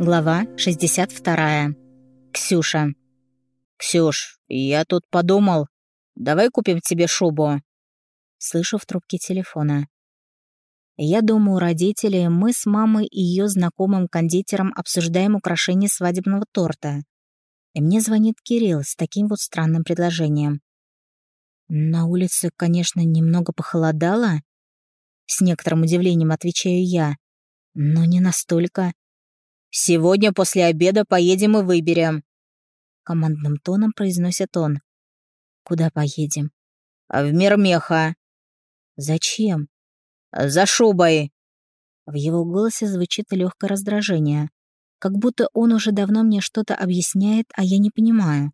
Глава 62. Ксюша. «Ксюш, я тут подумал. Давай купим тебе шубу». Слышу в трубке телефона. Я дома у родителей, мы с мамой и ее знакомым кондитером обсуждаем украшение свадебного торта. И мне звонит Кирилл с таким вот странным предложением. На улице, конечно, немного похолодало. С некоторым удивлением отвечаю я. Но не настолько. «Сегодня после обеда поедем и выберем», — командным тоном произносит он. «Куда поедем?» «В мир меха». «Зачем?» «За шубой». В его голосе звучит легкое раздражение, как будто он уже давно мне что-то объясняет, а я не понимаю.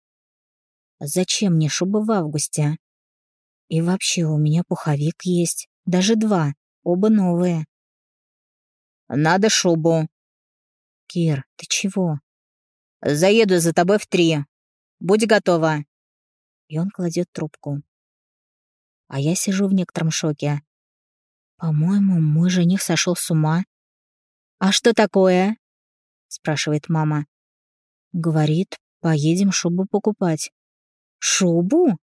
«Зачем мне шуба в августе?» «И вообще у меня пуховик есть, даже два, оба новые». «Надо шубу», «Кир, ты чего?» «Заеду за тобой в три. Будь готова». И он кладет трубку. А я сижу в некотором шоке. По-моему, мой жених сошел с ума. «А что такое?» — спрашивает мама. Говорит, поедем шубу покупать. «Шубу?»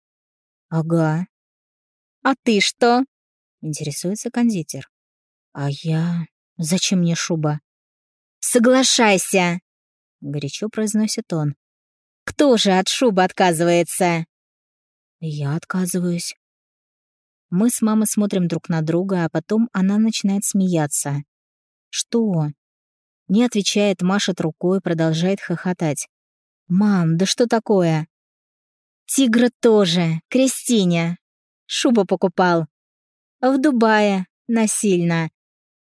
«Ага». «А ты что?» — интересуется кондитер. «А я... Зачем мне шуба?» «Соглашайся!» — горячо произносит он. «Кто же от шубы отказывается?» «Я отказываюсь». Мы с мамой смотрим друг на друга, а потом она начинает смеяться. «Что?» Не отвечает, машет рукой, продолжает хохотать. «Мам, да что такое?» «Тигра тоже, Кристине. Шубу покупал. В Дубае, насильно.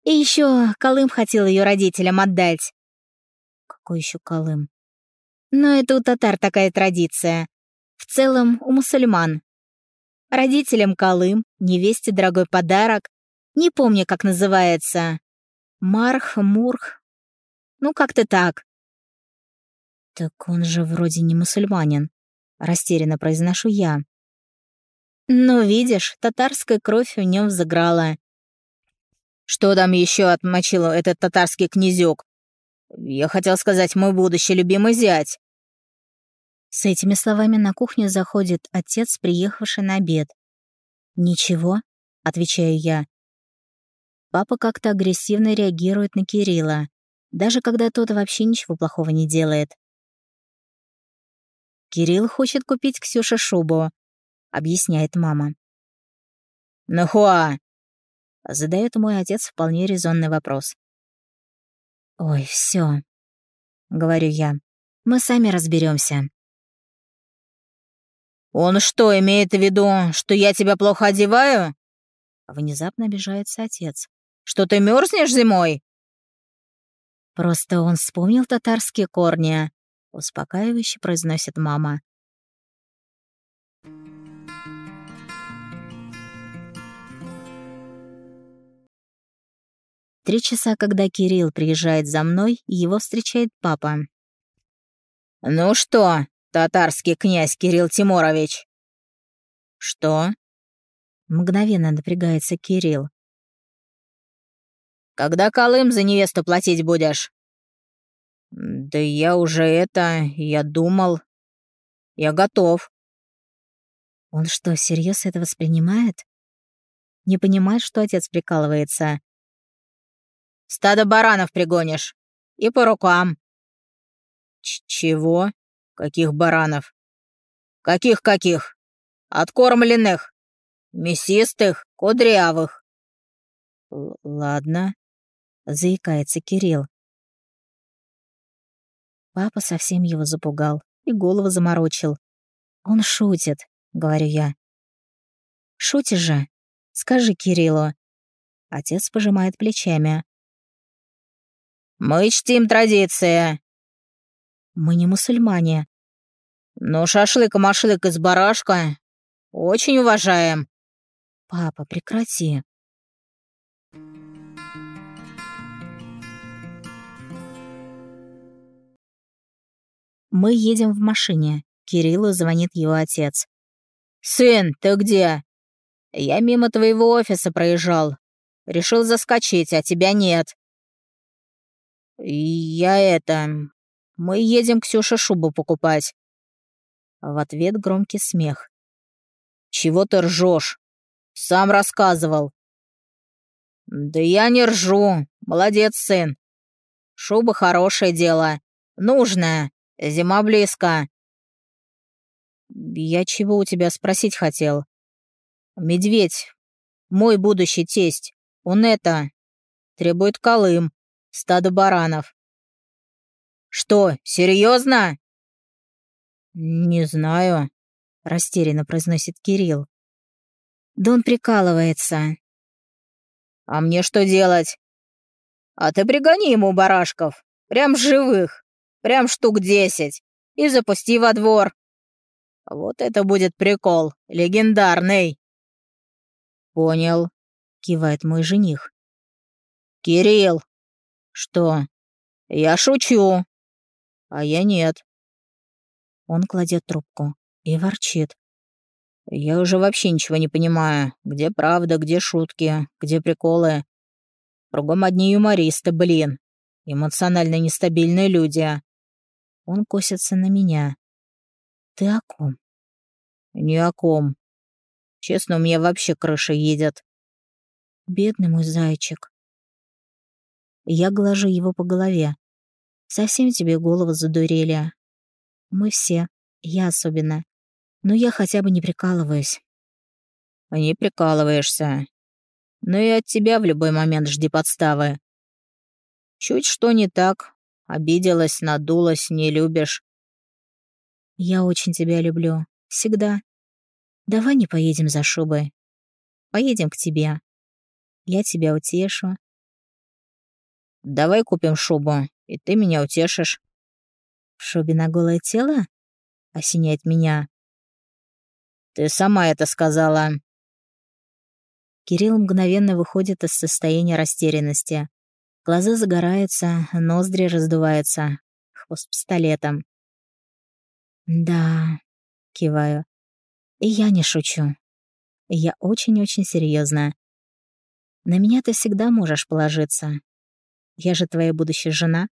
И еще Колым хотел ее родителям отдать. Какой еще Колым? Но это у татар такая традиция. В целом у мусульман. Родителям Колым, невесте дорогой подарок. Не помню, как называется. Марх, Мурх. Ну, как-то так. Так он же вроде не мусульманин. Растерянно произношу я. Но, видишь, татарская кровь в нем взыграла. Что там еще отмочил этот татарский князек? Я хотел сказать, мой будущий любимый зять. С этими словами на кухню заходит отец, приехавший на обед. «Ничего», — отвечаю я. Папа как-то агрессивно реагирует на Кирилла, даже когда тот вообще ничего плохого не делает. «Кирилл хочет купить Ксюше шубу», — объясняет мама. «Нахуа?» Задает мой отец вполне резонный вопрос. «Ой, все, говорю я. «Мы сами разберемся. «Он что, имеет в виду, что я тебя плохо одеваю?» Внезапно обижается отец. «Что ты мерзнешь зимой?» «Просто он вспомнил татарские корни», — успокаивающе произносит мама. Три часа, когда Кирилл приезжает за мной, его встречает папа. «Ну что, татарский князь Кирилл Тимурович?» «Что?» Мгновенно напрягается Кирилл. «Когда Колым за невесту платить будешь?» «Да я уже это... Я думал... Я готов». Он что, всерьез это воспринимает? Не понимает, что отец прикалывается. Стадо баранов пригонишь. И по рукам». Ч «Чего? Каких баранов?» «Каких-каких? Откормленных, мясистых, кудрявых». Л «Ладно», — заикается Кирилл. Папа совсем его запугал и голову заморочил. «Он шутит», — говорю я. «Шутишь же? Скажи Кириллу». Отец пожимает плечами. «Мы чтим традиции». «Мы не мусульмане». «Ну, шашлык-машлык из барашка. Очень уважаем». «Папа, прекрати». Мы едем в машине. Кириллу звонит его отец. «Сын, ты где?» «Я мимо твоего офиса проезжал. Решил заскочить, а тебя нет». «Я это... Мы едем Ксюше шубу покупать». В ответ громкий смех. «Чего ты ржешь? Сам рассказывал». «Да я не ржу. Молодец, сын. Шуба хорошее дело. Нужная. Зима близко». «Я чего у тебя спросить хотел?» «Медведь. Мой будущий тесть. Он это... Требует Колым. Стадо баранов». «Что, серьезно?» «Не знаю», — растерянно произносит Кирилл. «Да он прикалывается». «А мне что делать?» «А ты пригони ему барашков, прям живых, прям штук десять, и запусти во двор. Вот это будет прикол, легендарный!» «Понял», — кивает мой жених. «Кирилл!» «Что?» «Я шучу!» «А я нет». Он кладет трубку и ворчит. «Я уже вообще ничего не понимаю. Где правда, где шутки, где приколы. Кругом одни юмористы, блин. Эмоционально нестабильные люди». Он косится на меня. «Ты о ком?» «Ни о ком. Честно, у меня вообще крыша едет». «Бедный мой зайчик». Я глажу его по голове. «Совсем тебе голову задурели. Мы все, я особенно. Но я хотя бы не прикалываюсь». «Не прикалываешься. Но и от тебя в любой момент жди подставы. Чуть что не так. Обиделась, надулась, не любишь». «Я очень тебя люблю. Всегда. Давай не поедем за шубой. Поедем к тебе. Я тебя утешу». «Давай купим шубу, и ты меня утешишь». В шубе на голое тело? Осеняет меня. Ты сама это сказала. Кирилл мгновенно выходит из состояния растерянности. Глаза загораются, ноздри раздуваются. Хвост пистолетом. «Да», — киваю. «И я не шучу. Я очень-очень серьезно. На меня ты всегда можешь положиться. Я же твоя будущая жена.